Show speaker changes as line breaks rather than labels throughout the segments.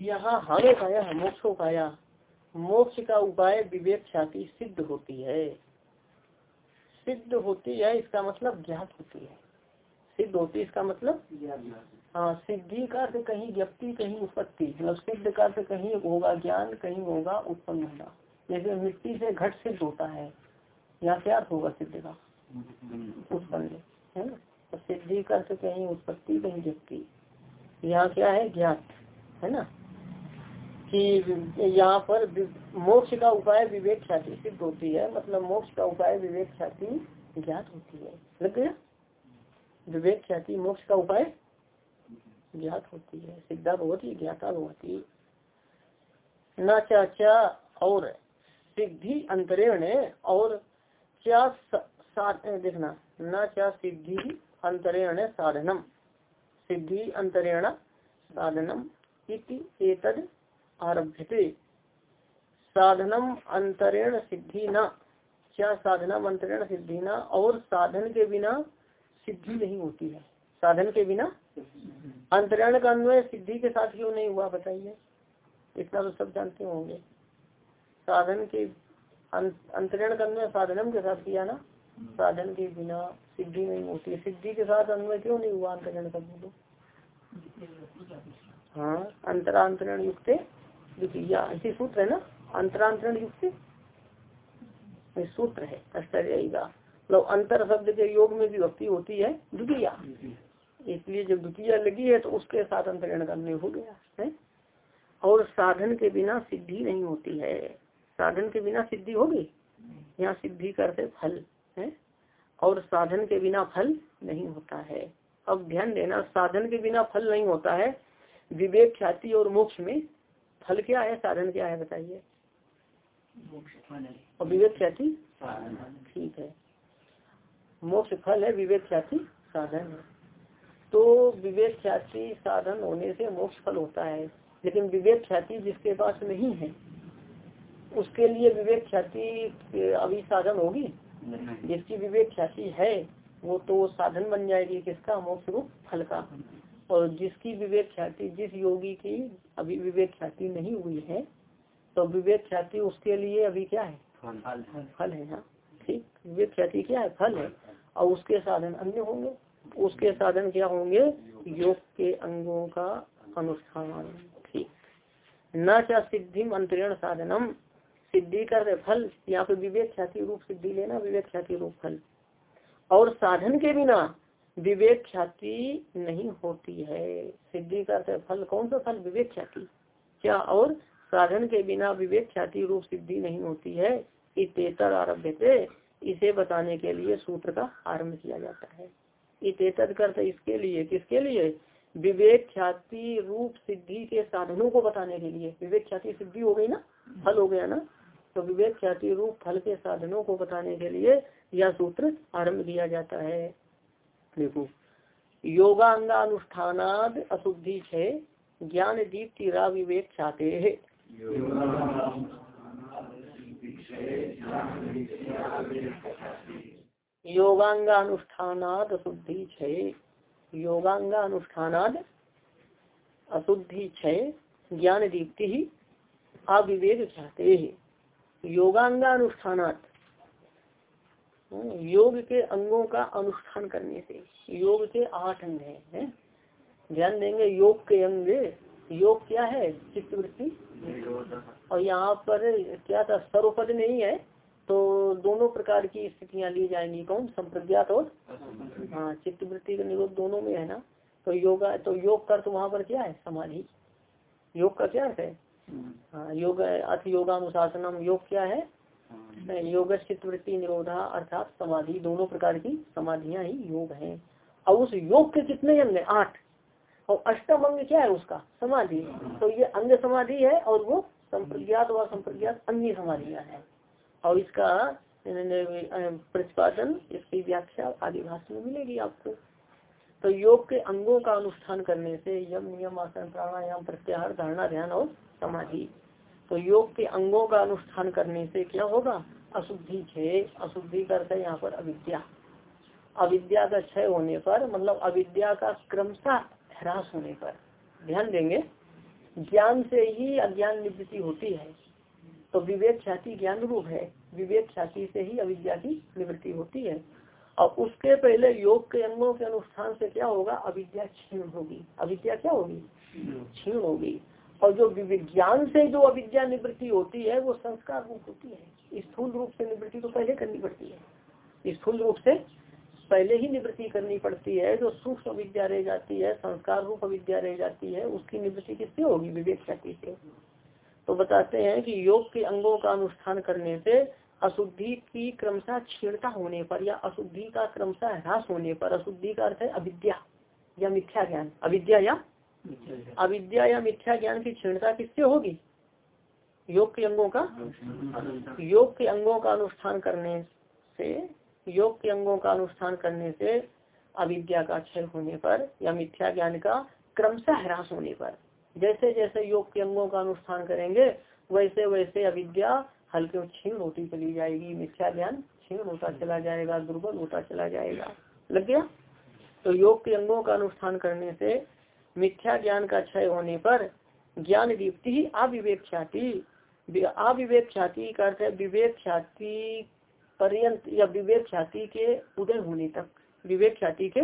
यहाँ हमें पाया, मोक्षो पाया। मोक्ष का उपाय विवेक ख्याति सिद्ध होती है। सिद्ध होती है, इसका मतलब ज्ञात होती है। सिद्ध होती है, इसका मतलब हाँ सिद्धि का अर्थ कहीं व्यक्ति कहीं उत्पत्ति मतलब सिद्ध का अर्थ कहीं होगा ज्ञान, कहीं होगा उत्पन्न होना। जैसे मिट्टी से घट सिद्ध होता है, यहाँ क्या अर्थ होगा सिद्ध का? उत्पन्न, है ना? तो सिद्धि का अर्थ कहीं उत्पत्ति, कहीं व्यक्ति। यहाँ क्या है? ज्ञात, है ना? कि यहाँ पर मोक्ष का उपाय विवेक ख्याति सिद्ध होती है। मतलब मोक्ष का उपाय विवेक ख्याति ज्ञात होती है। लग गया? विवेक ख्याति मोक्ष का उपाय ज्ञात होती है। सिद्धा भगवती ज्ञाता भगवती न चाचा और सिद्धि अंतरेण और क्या देखना। न क्या सिद्धि अंतरेण साधनम। सिद्धि अंतरेण साधनम इति एतद आरभ्यते। साधनम अंतरेण सिद्धि न क्या साधनम अंतरेण सिद्धि न और साधन के बिना सिद्धि नहीं होती है। साधन के बिना अंतरण का अन्वय सिद्धि के साथ क्यों नहीं हुआ, बताइए। इतना तो सब जानते होंगे। साधन के अंतरण का अन्वय साधनम के साथ किया ना? साधन के बिना सिद्धि नहीं होती है। सिद्धि के साथ अन्वय क्यों नहीं हुआ अंतरण का बोलो? हाँ अंतरांतरण युक्त द्वितीय ऐसी सूत्र है ना? अंतरांतरण युक्त सूत्र है, आश्चर्य मतलब अंतर शब्द के योग में भी भक्ति होती है, द्वितीय। इसलिए जब द्वितीय लगी है तो उसके साथ अंतरण करने हो गया, है? और साधन के बिना सिद्धि नहीं होती है। साधन के बिना सिद्धि होगी? यहाँ सिद्धि करते फल, है? और साधन के बिना फल नहीं होता है। अब ध्यान देना, साधन के बिना फल नहीं होता है। विवेक ख्याति और मोक्ष में फल क्या है साधन क्या है बताइए। और विवेक ख्याति ठीक है। मोक्ष फल है विवेक ख्याति साधन। है तो विवेक ख्याति साधन होने से मोक्ष फल होता है। लेकिन विवेक ख्याति जिसके पास नहीं है? उसके लिए विवेक ख्याति अभी साधन होगी? जिसकी विवेक ख्याति है वो तो साधन बन जाएगी किसका? मोक्ष रूप फल का। और जिसकी विवेक ख्याति जिस योगी की अभी विवेक ख्याति नहीं हुई है तो विवेक ख्याति उसके लिए अभी क्या है? फल। है। हाँ ठीक? विवेक ख्याति क्या है? फल है। और उसके साधन अन्य होंगे? उसके साधन क्या होंगे? योग के अंगों का अनुष्ठान। ठीक। न क्या सिद्धि अंतरण साधनम। सिद्धि कर रहे फल। यहाँ पे विवेक ख्याति रूप सिद्धि लेना विवेक ख्याति रूप फल। और साधन के बिना विवेक ख्याति नहीं होती है। सिद्धि का फल, कौन सा फल? विवेक ख्याति। क्या और? साधन के बिना विवेक ख्याति रूप सिद्धि नहीं होती है। इतेतर आरभ्य थे इसे बताने के लिए सूत्र का आरंभ किया जाता है। इतेतर करते इसके लिए, किसके लिए? विवेक ख्याति रूप सिद्धि के साधनों को बताने के लिए। विवेक ख्याति सिद्धि हो गई ना? फल हो गया ना? तो विवेक ख्याति रूप फल के साधनों को बताने के लिए यह सूत्र आरंभ किया जाता है। देखो। योगांगानुष्ठानाद अशुद्धि छे ज्ञान दीप्ति रा विवेक ख्याते है। योगांगानुष्ठानाद अशुद्धि छे योगांगानुष्ठानाद अशुद्धि छय ज्ञान दीप्ति ही अविवेक चाहते हैं। योगांगानुष्ठानात योग के अंगों का अनुष्ठान करने से योग के आठ अंग है, है? ध्यान देंगे योग के अंग। योग क्या है? चित्तवृत्ति। और यहाँ पर क्या था? सर्वपद नहीं है तो दोनों प्रकार की स्थितियाँ ली जाएँगी। कौन? संप्रज्ञात और हाँ चित्तवृत्ति का निरोध दोनों में है ना? तो योगा तो योग कर तो वहाँ पर क्या है? समाधि। योग का क्या है? हाँ योग अर्थ योगानुशासनम। योग क्या है? योग चित्तवृत्ति निरोधा अर्थात समाधि, दोनों प्रकार की समाधियाँ ही योग हैं। और उस योग के कितने अंग है आठ। और अष्टम अंग क्या है उसका? समाधि। तो ये अंग समाधि है और वो संप्रज्ञात व संप्रज्ञात अन्य समाधियाँ है। और इसका प्रतिपादन, इसकी व्याख्या आदि भाषण में मिलेगी आपको। तो योग के अंगों का अनुष्ठान करने से यम, नियम, आसन, प्राणायाम, प्रत्याहार, धारणा, ध्यान और समाधि। तो योग के अंगों का अनुष्ठान करने से क्या होगा? अशुद्धि क्षय अशुद्धि करते यहाँ पर अविद्या। अविद्या का क्षय होने पर मतलब अविद्या का क्रमशः ह्रास होने पर। ध्यान देंगे। ज्ञान से ही अज्ञान निवृत्ति होती है। तो विवेक ख्याति ज्ञान रूप है। विवेक ख्याति से ही अविद्या की निवृत्ति होती है। और उसके पहले योग के अंगों के अनुष्ठान से क्या होगा? अविद्या क्षीण होगी। अविद्या क्या होगी। क्षीण होगी। और जो विज्ञान से जो अविद्या निवृत्ति होती है, वो संस्कार रूप होती है। स्थूल रूप से निवृत्ति तो पहले करनी पड़ती है। स्थूल रूप से पहले ही निवृत्ति करनी पड़ती है। जो सूक्ष्म अविद्या रह जाती है, संस्कार रूप अविद्या रह जाती है, उसकी निवृत्ति किससे होगी? विवेक शक्ति से। तो बताते हैं कि योग के अंगों का अनुष्ठान करने से अशुद्धि की क्रमशः क्षीणता होने पर या अशुद्धि का क्रमशः ह्रास होने पर, अशुद्धि का अर्थ है अविद्या या मिथ्या ज्ञान। अविद्या या अविद्या या मिथ्या ज्ञान की क्षीणता किससे होगी? योग के अंगों का? योग के अंगों का अनुष्ठान करने से, योग के अंगों का अनुष्ठान करने से अविद्या का क्षय होने पर या मिथ्या ज्ञान का क्रमशः ह्रास होने पर। जैसे जैसे योग के अंगों का अनुष्ठान करेंगे, वैसे वैसे अविद्या हल्के क्षीण होती चली जाएगी। मिथ्या ज्ञान क्षीण होता चला जाएगा, दुर्बल होता चला जाएगा। लग गया? तो योग के अंगों का अनुष्ठान करने से मिथ्या ज्ञान का क्षय होने पर ज्ञान दीप्ति ही अविवेक ख्याति अविवेक ख्याति का अर्थ है विवेक ख्याति पर्यंत या विवेक ख्याति के उदय होने तक। विवेक ख्याति के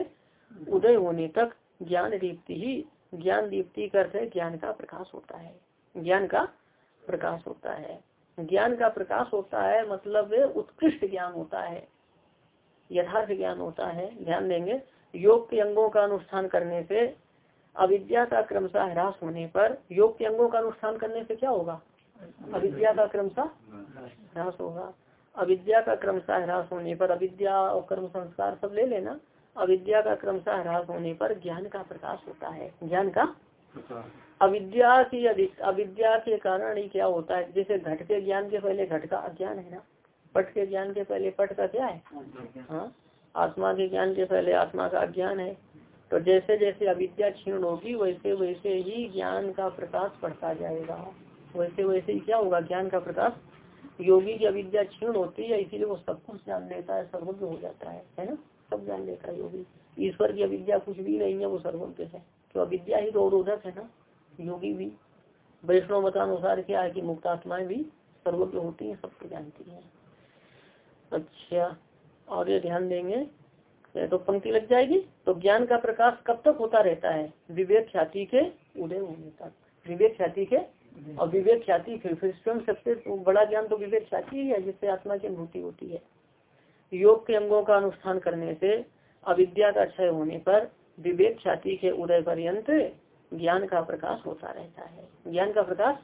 उदय होने तक ज्ञान दीप्ति ही, ज्ञान दीप्ति का अर्थ है ज्ञान का प्रकाश होता है। ज्ञान का प्रकाश होता है। ज्ञान का प्रकाश होता है मतलब उत्कृष्ट ज्ञान होता है। यथार्थ ज्ञान होता है। ध्यान देंगे। योग के अंगों का अनुष्ठान करने से अविद्या का क्रमशः ह्रास होने पर योग के अंगों का अनुष्ठान करने से क्या होगा? अविद्या का क्रमशः ह्रास होगा। अविद्या का क्रमशः ह्रास होने पर अविद्या और कर्म संस्कार सब ले लेना। अविद्या का क्रमशः ह्रास होने पर ज्ञान का प्रकाश होता है। ज्ञान का अविद्या की अविद्या के कारण ही क्या होता है? जैसे घट के ज्ञान के पहले घट का अज्ञान है ना? पट के ज्ञान के पहले पट का क्या है? हाँ। आत्मा के ज्ञान के पहले आत्मा का अज्ञान है। तो जैसे जैसे अविद्या क्षीण होगी, वैसे वैसे ही ज्ञान का प्रकाश पड़ता जाएगा। वैसे वैसे ही क्या होगा? ज्ञान का प्रकाश योगी की अविद्या क्षीण होती है, इसीलिए वो सब कुछ जान लेता है, सर्वज्ञ हो जाता है है ना? सब जान लेता है योगी। ईश्वर की अविद्या कुछ भी नहीं है, वो सर्वज्ञ है। तो अविद्या ही अवरोधक है ना, योगी भी। वैष्णव मतानुसार क्या है कि मुक्तात्माएँ भी सर्वज्ञ होती है, सबको जानती है। अच्छा और ये ध्यान देंगे। तो पंक्ति लग जाएगी। तो ज्ञान का प्रकाश कब तक होता रहता है? विवेक ख्याति के उदय होने तक। विवेक ख्याति के और विवेक ख्याति फिर फिर स्वयं सबसे बड़ा ज्ञान तो विवेक ख्याति ही है, जिससे आत्मा की अनुभूति होती है। योग के अंगों का अनुष्ठान करने से अविद्या का क्षय होने पर विवेक ख्याति के उदय पर्यंत ज्ञान का प्रकाश होता रहता है। ज्ञान का प्रकाश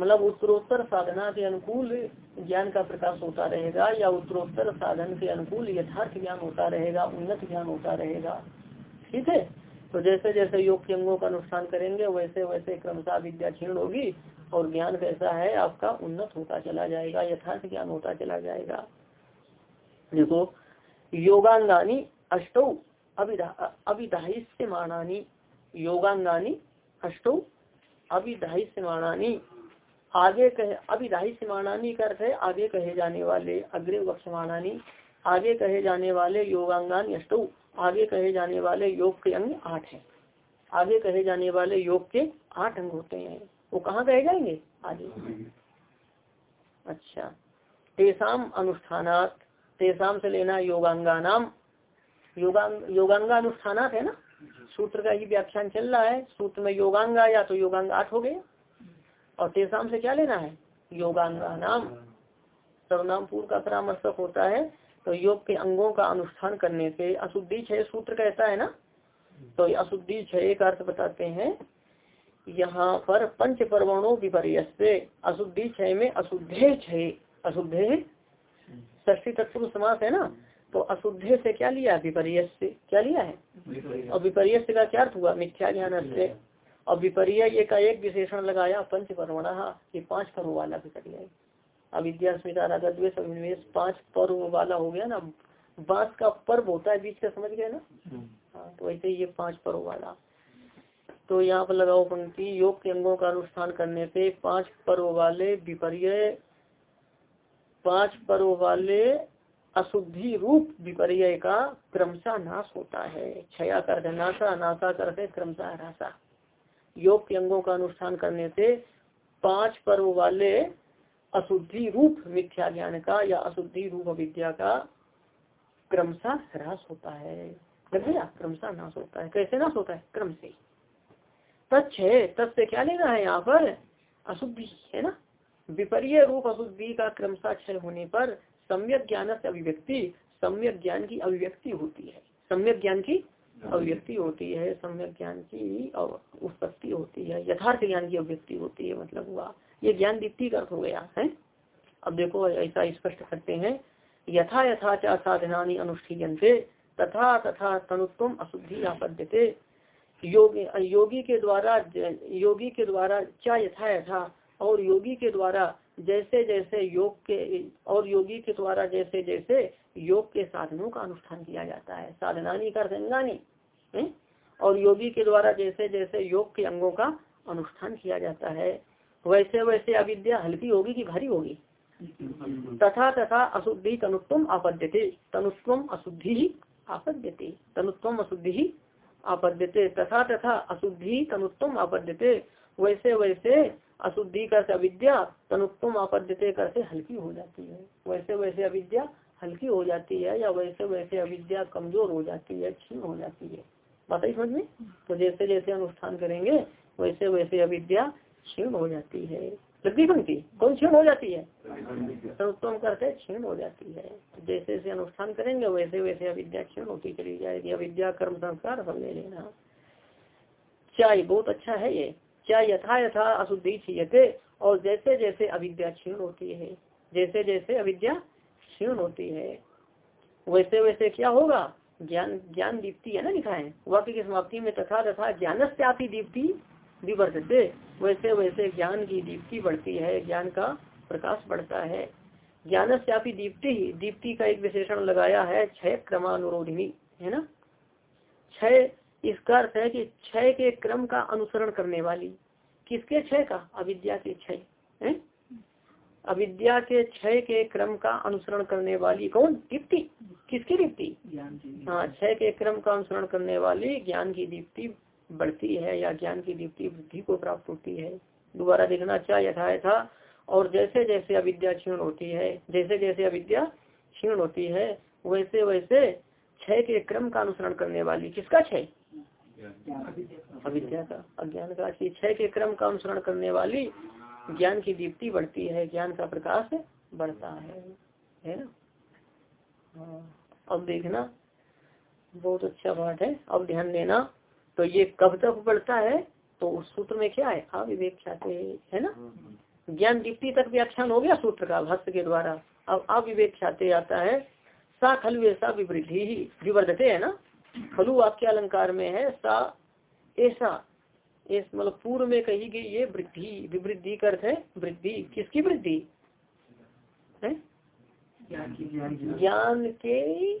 मतलब उत्तरोत्तर साधना के अनुकूल ज्ञान का प्रकाश होता रहेगा या उत्तरोत्तर साधन के अनुकूल यथार्थ ज्ञान होता रहेगा, उन्नत ज्ञान होता रहेगा। ठीक है? तो जैसे जैसे योग के अंगों का अनुष्ठान करेंगे, वैसे वैसे क्रमशः विद्या क्षीण होगी और ज्ञान कैसा है, आपका उन्नत होता चला जाएगा, यथार्थ ज्ञान होता चला जाएगा। देखो, योगांगानी अष्टो अभिधाहिष्य माणानी योगांगानी अष्टो अभिधाहिष्य माणानी आगे कहे अभिधाहिष्य माणानी का अर्थ है, आगे कहे जाने वाले अग्रे वक्षमाणानी आगे कहे जाने वाले योगांगान अष्टो आगे कहे जाने वाले योग के अंग आठ हैं। आगे कहे जाने वाले योग के आठ अंग होते हैं। वो कहाँ कहे जाएँगे? आगे। अच्छा। तेसाम अनुष्ठानात। तेसाम से लेना योगांगा नाम योगांग योगांगा अनुष्ठानात है ना? सूत्र का ही व्याख्यान चल रहा है, सूत्र में योगांग या तो योगांग आठ हो गए। और तेसाम से क्या लेना है? योगांगा नाम। सर्वनाम पूर्व का परामर्शक होता है तो योग के अंगों का अनुष्ठान करने से अशुद्धि छह सूत्र कैसा है ना? तो अशुद्धि छह का अर्थ बताते हैं। यहाँ पर पंच परमाणु विपर्य से अशुद्धि छह में अशुद्धे छह अशुद्धे ष्टी तत्व समास है ना? तो अशुद्धे से क्या लिया? विपर्य से क्या लिया है? और विपर्य का क्या अर्थ हुआ? मिथ्या ज्ञान से। और विपर्य का एक विशेषण लगाया पंच परमणा ये पाँच पर्व वाला विपर्य अविद्या स्मिता राधा द्वेष अभिनिवेश पाँच पर्व वाला हो गया ना। बाँस का पर्व होता है बीच का समझ गए ना? हम्म। हाँ तो ऐसे ये पाँच पर्व वाला। तो यहाँ पर लगाओ पंक्ति योग के अंगों का अनुष्ठान करने से पाँच पर्व वाले विपर्य पाँच पर्व वाले अशुद्धि रूप विपर्य का क्रमशः नाश होता है। क्षया कर नाशा नाशा करते क्रमशः राशा योग के अंगों का अनुष्ठान करने से पाँच पर्व वाले अशुद्धि रूप मिथ्या ज्ञान का या अशुद्धि रूप विद्या का क्रमशः ह्रास होता है। क्रमशः नाश होता है, कैसे नाश होता है? क्रम से। तच्छ तत् से क्या लेना है यहाँ पर? अशुद्धि, है ना? विपर्य रूप अशुद्धि का क्रमशः क्षय होने पर सम्यक ज्ञान से अभिव्यक्ति, सम्यक ज्ञान की अभिव्यक्ति होती है। सम्यक ज्ञान की अभिव्यक्ति होती है, सम्यक ज्ञान की उत्पत्ति होती है, यथार्थ ज्ञान की अभिव्यक्ति होती है मतलब हुआ। ये ज्ञान दीप्ति का हो गया, है? अब देखो, ऐसा स्पष्ट करते हैं, यथा यथा चा साधना अनुष्ठीयते तथा तथा तनुत्व अशुद्धि आपद्यते योगी योगी के द्वारा, योगी के द्वारा क्या यथा यथा, और योगी के द्वारा जैसे जैसे योग के, और योगी के द्वारा जैसे जैसे योग के साधनों का अनुष्ठान किया जाता है। साधनानी कर गंगानी और योगी के द्वारा जैसे जैसे योग के अंगों का अनुष्ठान किया जाता है। वैसे वैसे अविद्या हल्की होगी कि भारी होगी? तथा तथा अशुद्धि तनुत्व आपद्यते। तनुत्व अशुद्धि ही आपद्यते। तनुत्व अशुद्धि ही आपद्यते। तथा तथा अशुद्धि तनुत्व आपद्यते। वैसे वैसे अशुद्धि कर अविद्या तनुत्व आपद्यते करते हल्की हो जाती है। वैसे वैसे अविद्या हल्की हो जाती है या वैसे वैसे अविद्या कमज़ोर हो जाती है, क्षीण हो जाती है। बात ही समझ में? तो जैसे जैसे अनुष्ठान करेंगे, वैसे वैसे अविद्या क्षीण हो जाती है। लगी बनती कौन क्षीण हो जाती है? सर्वोत्तम करते क्षीण हो जाती है। जैसे जैसे अनुष्ठान करेंगे, वैसे वैसे अविद्या क्षीण होती चली जाएगी। अविद्या कर्म संस्कार सब ले लेना। चाय बहुत अच्छा है ये। क्या यथा यथा अशुद्धि छीयते और जैसे जैसे अविद्या क्षीण होती है, जैसे जैसे अविद्या क्षीण होती है, वैसे वैसे क्या होगा? ज्ञान ज्ञान दीप्ति है ना लिखा है? वाक्य की समाप्ति में तथा तथा ज्ञान से आती दीप्ति विवर्तते, वैसे वैसे ज्ञान की दीप्ति बढ़ती है, ज्ञान का प्रकाश बढ़ता है। ज्ञान से आपकी दीप्ति दीप्ति का एक विशेषण लगाया है क्षय क्रमानुरोधिनी, है ना? क्षय, इसका अर्थ है कि क्षय के क्रम का अनुसरण करने वाली किसके क्षय का? अविद्या के क्षय अविद्या के क्षय के क्रम का अनुसरण करने वाली कौन? दीप्ति। किसकी दीप्ति? हाँ क्षय के क्रम का अनुसरण करने वाली ज्ञान की दीप्ति बढ़ती है या ज्ञान की दीप्ति वृद्धि को प्राप्त होती है। दोबारा देखना अच्छा यथा था और जैसे जैसे अविद्या क्षीण होती है जैसे जैसे अविद्या क्षीण होती है वैसे वैसे क्षय के क्रम का अनुसरण करने वाली किसका क्षय? अविद्या का अज्ञान का छह के क्रम का अनुसरण करने वाली ज्ञान की दीप्ति बढ़ती है, ज्ञान का प्रकाश बढ़ता है। है ना? हाँ। अब देखना, बहुत अच्छा बात है। अब ध्यान देना तो ये कब तक बढ़ता है तो उस सूत्र में क्या है? अविवेक चाहते है ना? ज्ञान दीप्ति तक व्याख्यान हो गया सूत्र का भक्त के द्वारा। अब अविवेक चाहते आता है, सा खलु ऐसा विवृद्धि ही विवर्धते, है ना? खलु वाक्य अलंकार में है, सा, ऐसा। इस मतलब पूर्व में कही गई ये वृद्धि, विवृद्धि अर्थ है वृद्धि। किसकी वृद्धि? है? ज्ञान के,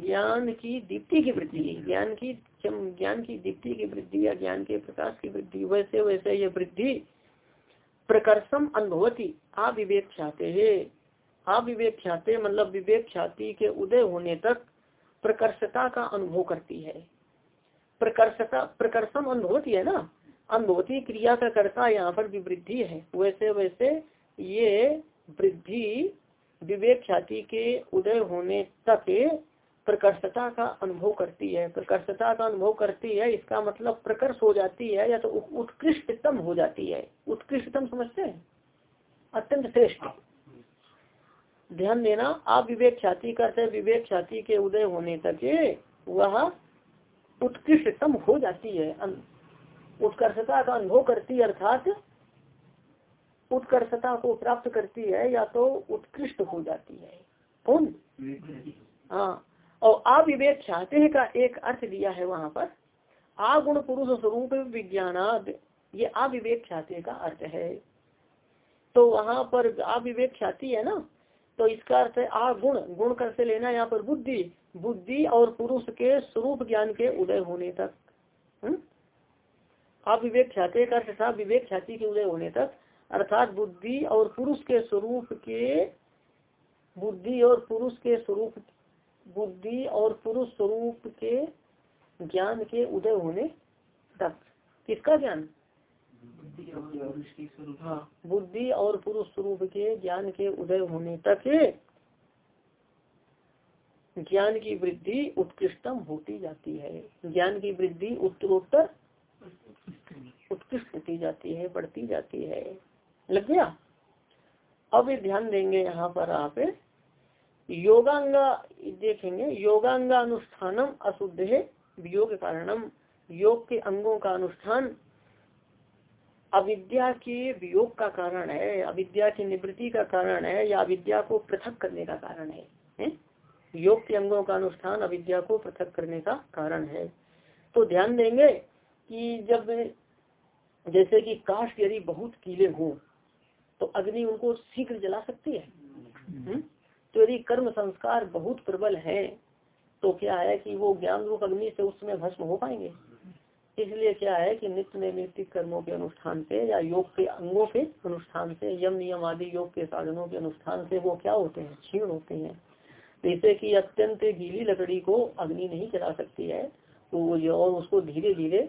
ज्ञान की दीप्ति की वृद्धि। ज्ञान की ज्ञान की दीप्ति की वृद्धि या ज्ञान के प्रकाश की वृद्धि वैसे वैसे ये वृद्धि प्रकर्षम अनुभवती, अविवेक चाहते है। अविवेक चाहते मतलब विवेक ख्याति के उदय होने तक प्रकर्षता का अनुभव करती है। प्रकर्षता प्रकर्षम अनुभवती है ना? अनुभवती क्रिया का कर्ता यहाँ पर भी वृद्धि है। वैसे वैसे ये वृद्धि विवेक ख्याति के उदय होने तक प्रकर्षता का अनुभव करती है। प्रकर्षता का अनुभव करती है, इसका मतलब प्रकर्ष हो जाती है या तो उत्कृष्टतम हो जाती है। उत्कृष्टतम समझते हैं? अत्यंत श्रेष्ठ। ध्यान देना, आप विवेक ख्याति करते विवेक ख्याति के उदय होने तक वह उत्कृष्टतम हो जाती है। उत्कर्षता का अनुभव करती है, अर्थात उत्कर्षता को प्राप्त करती है, या तो उत्कृष्ट हो जाती है। कौन? हाँ। और अविवेक चाहते का एक अर्थ दिया है वहाँ पर। आगुण पुरुष स्वरूप विज्ञानाद, ये अविवेक ख्याति का अर्थ है। तो वहाँ पर अविवेक ख्याति है ना? तो इसका अर्थ है, आ गुण गुण कर से लेना यहाँ पर बुद्धि। बुद्धि और पुरुष के स्वरूप ज्ञान के उदय होने तक हम्म? आप विवेक ख्याति का अर्थ था विवेक ख्याति के उदय होने तक, अर्थात बुद्धि और पुरुष के स्वरूप के, बुद्धि और पुरुष के स्वरूप, बुद्धि और पुरुष स्वरूप के ज्ञान के उदय होने तक। किसका ज्ञान? हाँ बुद्धि और पुरुष स्वरूप के ज्ञान के उदय होने तक ज्ञान की वृद्धि उत्कृष्टम होती जाती है। ज्ञान की वृद्धि उत्तरोत्तर उत्कृष्ट होती जाती है, बढ़ती जाती है। लग गया? अब ध्यान देंगे यहाँ पर आप। योगांगा देखेंगे योगांगा अनुष्ठानम अशुद्ध है वियोग कारणम। योग के अंगों का अनुष्ठान अविद्या के वियोग का कारण है, अविद्या की निवृत्ति का कारण है, या अविद्या को पृथक करने का कारण है? योग के अंगों का अनुष्ठान अविद्या को पृथक करने का कारण है तो ध्यान देंगे कि जब जैसे कि काश यदि बहुत कीले हों तो अग्नि उनको शीघ्र जला सकती है, हुँ? तो यदि कर्म संस्कार बहुत प्रबल है तो क्या है कि वो ज्ञान रूप अग्नि से उसमें भस्म हो पाएँगे इसलिए क्या है कि नित्य नैमित्तिक कर्मों के अनुष्ठान से या योग के अंगों के अनुष्ठान से, यम नियम आदि योग के साधनों के अनुष्ठान से वो क्या होते हैं? क्षीण होते हैं। जैसे कि अत्यंत गीली लकड़ी को अग्नि नहीं जला सकती है तो और उसको धीरे धीरे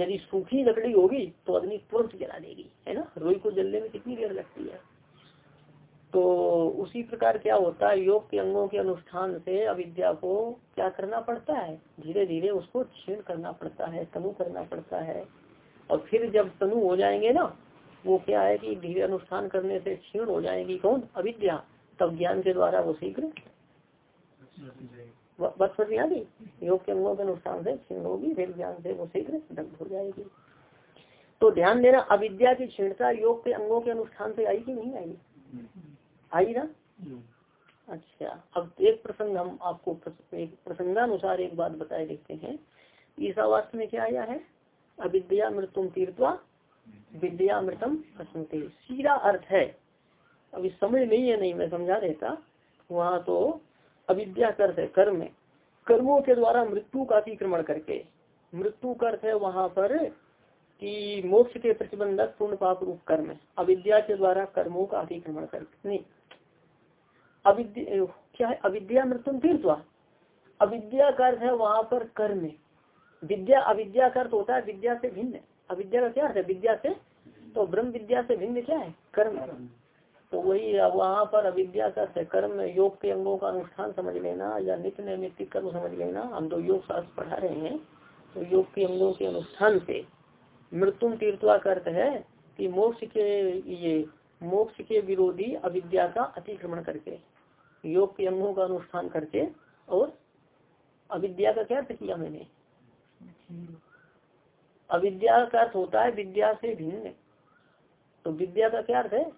यदि सूखी लकड़ी होगी तो अग्नि तुरंत जला देगी, है ना? रोई को जलने में कितनी देर लगती है? तो उसी प्रकार क्या होता है? योग के अंगों के अनुष्ठान से अविद्या को क्या करना पड़ता है? धीरे धीरे उसको क्षीण करना पड़ता है, तनु करना पड़ता है। और फिर जब तनु हो जाएँगे ना, वो क्या है कि धीरे अनुष्ठान करने से क्षीण हो जाएगी। कौन? अविद्या। तब ज्ञान के द्वारा वो शीघ्र बस समझ में योग के अंगों के अनुष्ठान से क्षीण होगी, फिर ज्ञान से वो शीघ्र दग्ध हो जाएगी। तो ध्यान देना, अविद्या की क्षीणता योग के अंगों के अनुष्ठान से आई कि नहीं आई? आई ना? अच्छा अब एक प्रसंग हम आपको एक प्रसंगानुसार एक बात बताए देखते हैं। ईसावास्त में क्या आया है? अविद्या मृतुम तीर्थवा विद्या मृतम प्रसंगते सीधा अर्थ है। अभी समझ नहीं है नहीं मैं समझा देता। वहाँ तो अविद्या अर्थ है कर्म कर्मों के द्वारा मृत्यु का अतिक्रमण करके। मृत्यु का अर्थ है वहाँ पर कि मोक्ष के प्रतिबंधक पूर्ण पाप रूप कर्म अविद्या के द्वारा कर्मों का अतिक्रमण करके। नहीं अविद्या क्या है? अविद्या मृत्यु तीर्थवा अविद्या का अर्थ है वहाँ पर कर्म विद्या, अविद्या का अर्थ होता है विद्या से भिन्न। अविद्या का क्या अर्थ है? विद्या से? तो ब्रह्म विद्या से भिन्न क्या है? कर्म तो वही वहाँ पर अविद्या का अर्थ कर्म योग के अंगों का अनुष्ठान समझ लेना या नित्य नैमित्तिक कर्म समझ लेना। हम तो योग शास्त्र पढ़ा रहे हैं। तो योग के अंगों के अनुष्ठान से मृत्यु तीर्थवा का अर्थ है कि मोक्ष के, ये मोक्ष के विरोधी अविद्या का अतिक्रमण करके। योग के अंगों का अनुष्ठान करके और अविद्या का क्या अर्थ किया मैंने? अविद्या का अर्थ होता है विद्या से भिन्न। तो विद्या का क्या अर्थ है?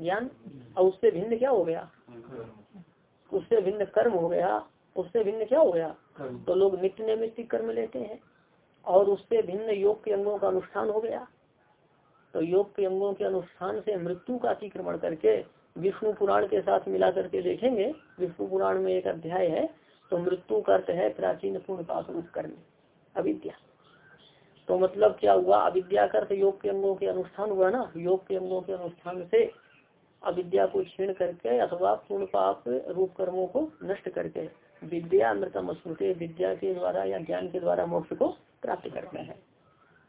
ज्ञान। और उससे भिन्न क्या हो गया? उससे भिन्न कर्म हो गया। उससे भिन्न क्या हो गया? तो लोग नित्य नैमित्तिक कर्म लेते हैं। और उससे भिन्न योग के अंगों का अनुष्ठान हो गया। तो योग के अंगों के अनुष्ठान से मृत्यु का अतिक्रमण करके विष्णु पुराण के साथ मिला करके देखेंगे। विष्णु पुराण में एक अध्याय है तो मृत्यु का है प्राचीन पूर्ण पाप रूप कर्म अविद्या। तो मतलब क्या हुआ? अविद्या का अर्थ योग के अंगों के अनुष्ठान हुआ ना? योग के अंगों के अनुष्ठान से अविद्या को छीण करके अथवा पूर्ण पाप रूप कर्मों को नष्ट करके विद्या अमृतम विद्या के द्वारा या ज्ञान के द्वारा मोक्ष को प्राप्त करता है।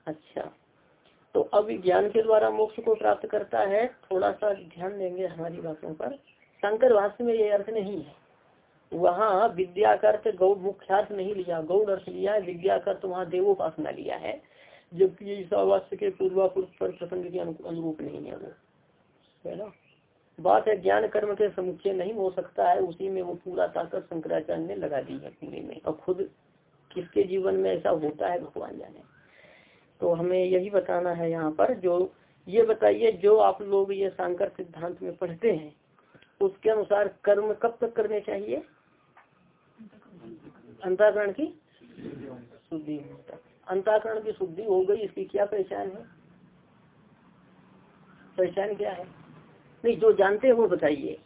अच्छा। तो अब ज्ञान के द्वारा मोक्ष को प्राप्त करता है थोड़ा सा ध्यान देंगे हमारी बातों पर। शंकर भाष्य में ये अर्थ नहीं है। वहाँ विद्या गौड़ मुख्यार्थ नहीं लिया गौड़ अर्थ लिया है विद्या का वहाँ देवोपासना लिया है, जबकि ईसावास्य के पूर्वापुर पर प्रसंग के अनुरूप नहीं है वो। है ना? बात है, ज्ञान कर्म के समुच्चय नहीं हो सकता है, उसी में वो पूरा ताकत शंकराचार्य ने लगा दी है पूरे में। और खुद किसके जीवन में ऐसा होता है, भगवान जाने। तो हमें यही बताना है यहाँ पर, जो, ये बताइए, जो आप लोग ये शंकर सिद्धांत में पढ़ते हैं, उसके अनुसार कर्म कब तक करने चाहिए? अंताकरण की शुद्धि अंताकरण की शुद्धि हो गई, इसकी क्या पहचान है? पहचान क्या है? नहीं, जो जानते हैं वो बताइए।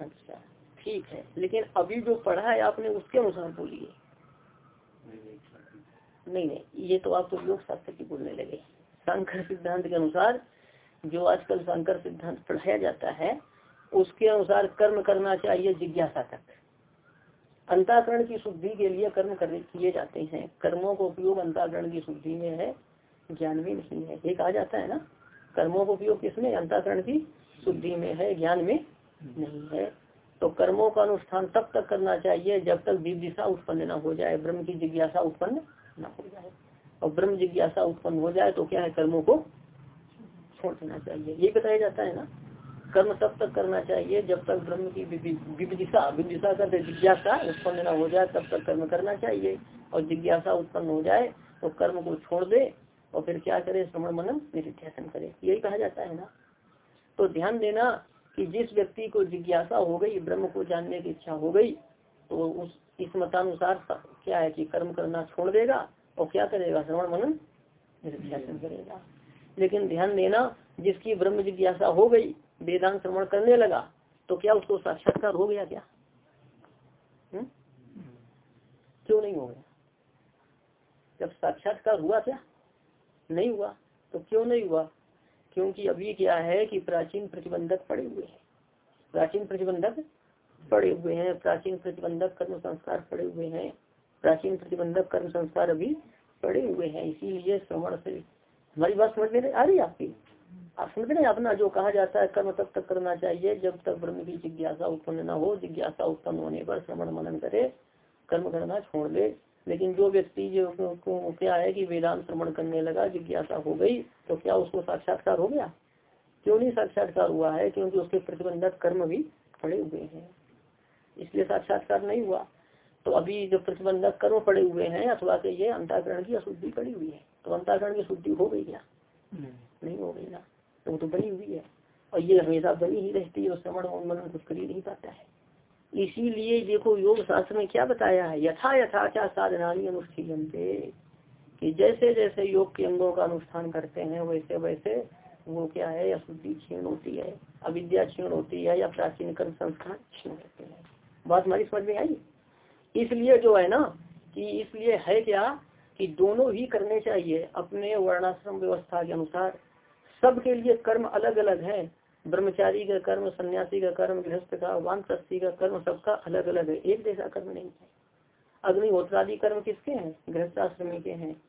अच्छा ठीक है। लेकिन अभी जो पढ़ा है आपने, उसके अनुसार बोलिए। नहीं नहीं, ये तो आप तो योग शास्त्र की बोलने लगे। शंकर सिद्धांत के अनुसार, जो आजकल शंकर सिद्धांत पढ़ाया जाता है, उसके अनुसार कर्म करना चाहिए जिज्ञासा तक। अंताकरण की शुद्धि के लिए कर्म कर किए जाते हैं। कर्मों का उपयोग अंताकरण की शुद्धि में है, ज्ञान में नहीं है। एक आ जाता है ना? कर्मों का उपयोग किसमें? अंताकरण की शुद्धि में है, ज्ञान में नहीं है। तो कर्मों का अनुष्ठान तब तक करना चाहिए जब तक दिशा उत्पन्न न हो जाए, ब्रह्म की जिज्ञासा उत्पन्न न हो जाए। और ब्रह्म जिज्ञासा उत्पन्न हो जाए तो क्या है, कर्मों को छोड़ देना चाहिए। ये बताया जाता है ना, कर्म तब तक करना चाहिए जब तक ब्रह्म की विदिशा विदिशा का जिज्ञासा उत्पन्न न हो जाए, तब तक कर्म करना चाहिए। और जिज्ञासा उत्पन्न हो जाए तो कर्म को छोड़ दे और फिर क्या करे, श्रवण मनन निधिध्यासन करे। यही कहा जाता है ना। तो ध्यान देना कि जिस व्यक्ति को जिज्ञासा हो गई, ब्रह्म को जानने की इच्छा हो गई तो उस इस मतानुसार क्या है कि कर्म करना छोड़ देगा और क्या करेगा? श्रवण मनन निधिध्यासन करेगा। लेकिन ध्यान देना, जिसकी ब्रह्म जिज्ञासा हो गई, वेदांत श्रवण करने लगा तो क्या उसको साक्षात्कार हो गया क्या? हुँ? क्यों नहीं हो गया? जब साक्षात्कार हुआ क्या? नहीं हुआ तो क्यों नहीं हुआ? क्योंकि अभी क्या है कि प्राचीन प्रतिबंधक पड़े हुए हैं। प्राचीन प्रतिबंधक पड़े हुए हैं। प्राचीन प्रतिबंधक कर्म संस्कार पड़े हुए हैं। प्राचीन प्रतिबंधक कर्म संस्कार अभी पड़े हुए हैं। इसीलिए श्रवण से हमारी बात समझ में आ रही आपकी? आप समझ रहे अपना जो कहा जाता है, कर्म तब तक करना चाहिए जब तक ब्रह्म की जिज्ञासा उत्पन्न न हो। जिज्ञासा उत्पन्न होने पर श्रवण मनन करे, कर्म करना छोड़ दे। लेकिन जो व्यक्ति जो को क्या है कि वेदांत श्रवण करने लगा जिज्ञासा हो गई तो क्या उसको साक्षात्कार हो गया? क्यों नहीं साक्षात्कार हुआ है? क्योंकि उसके प्रतिबंधक कर्म भी पड़े हुए हैं। इसलिए साक्षात्कार नहीं हुआ। तो अभी जो प्रतिबंधक कर्म पड़े हुए हैं अथवा के ये अंताकरण की अशुद्धि पड़ी हुई है। तो अंताकरण की शुद्धि हो गई क्या? नहीं। हो गई ना। तो वो तो बनी हुई है। और ये हमेशा बनी ही रहती है और श्रवण और कुछ कर ही नहीं पाता है। इसीलिए देखो योग शास्त्र में क्या बताया है? यथा यथा क्या साधनानी अनुष्ठीन कि जैसे जैसे योग के अंगों का अनुष्ठान करते हैं, वैसे वैसे वो क्या है? अशुद्धि क्षीण होती है, अविद्या क्षीण होती है, या प्राचीन कर्म संस्कार क्षीण होते हैं। बात हमारी समझ में आई? इसलिए जो है ना, कि इसलिए है क्या? कि दोनों ही करने चाहिए, अपने वर्णाश्रम व्यवस्था के अनुसार। सबके लिए कर्म अलग अलग है ब्रह्मचारी का कर्म, सन्यासी का कर्म, गृहस्थ का, वानप्रस्थी का कर्म, सबका अलग अलग है। एक जैसा कर्म नहीं है। अग्निहोत्रादि कर्म किसके हैं? गृहस्थाश्रमी के हैं।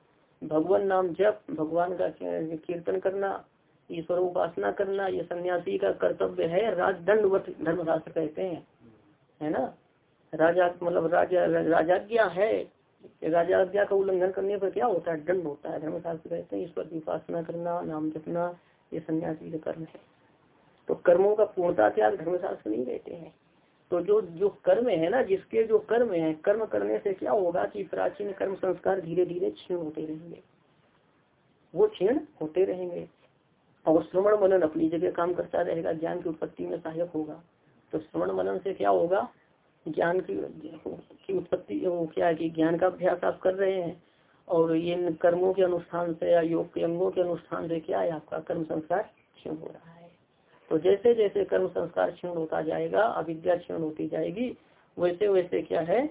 भगवान नाम जप, भगवान का कीर्तन करना, ईश्वर उपासना करना, ये सन्यासी का कर्तव्य है। राजदंड धर्मशास्त्र कहते हैं। है ना? राजा मतलब राजा, राजाज्ञा है। राजाज्ञा का उल्लंघन करने पर क्या होता है? दंड होता है। धर्मशास्त्र कहते हैं, ईश्वर की उपासना करना, नाम जपना, ये सन्यासी का कर्म है। तो कर्मों का पूर्णता त्याग धर्मशास्त्र नहीं कहते हैं। तो जो जो कर्म है ना, जिसके जो कर्म है, कर्म करने से क्या होगा कि प्राचीन कर्म संस्कार धीरे धीरे क्षीण होते रहेंगे। वो क्षीण होते रहेंगे। और श्रवण मनन अपनी जगह काम करता रहेगा, ज्ञान की उत्पत्ति में सहायक होगा। तो श्रवण मनन से क्या होगा? ज्ञान की की उत्पत्ति क्या है कि ज्ञान का अभ्यास आप कर रहे हैं। और इन कर्मों के अनुष्ठान से या योग के अंगों के अनुष्ठान से क्या है आपका कर्म संस्कार क्षीण हो रहा है। तो जैसे जैसे कर्म संस्कार क्षीण होता जाएगा, अविद्या क्षीण होती जाएगी, वैसे वैसे क्या है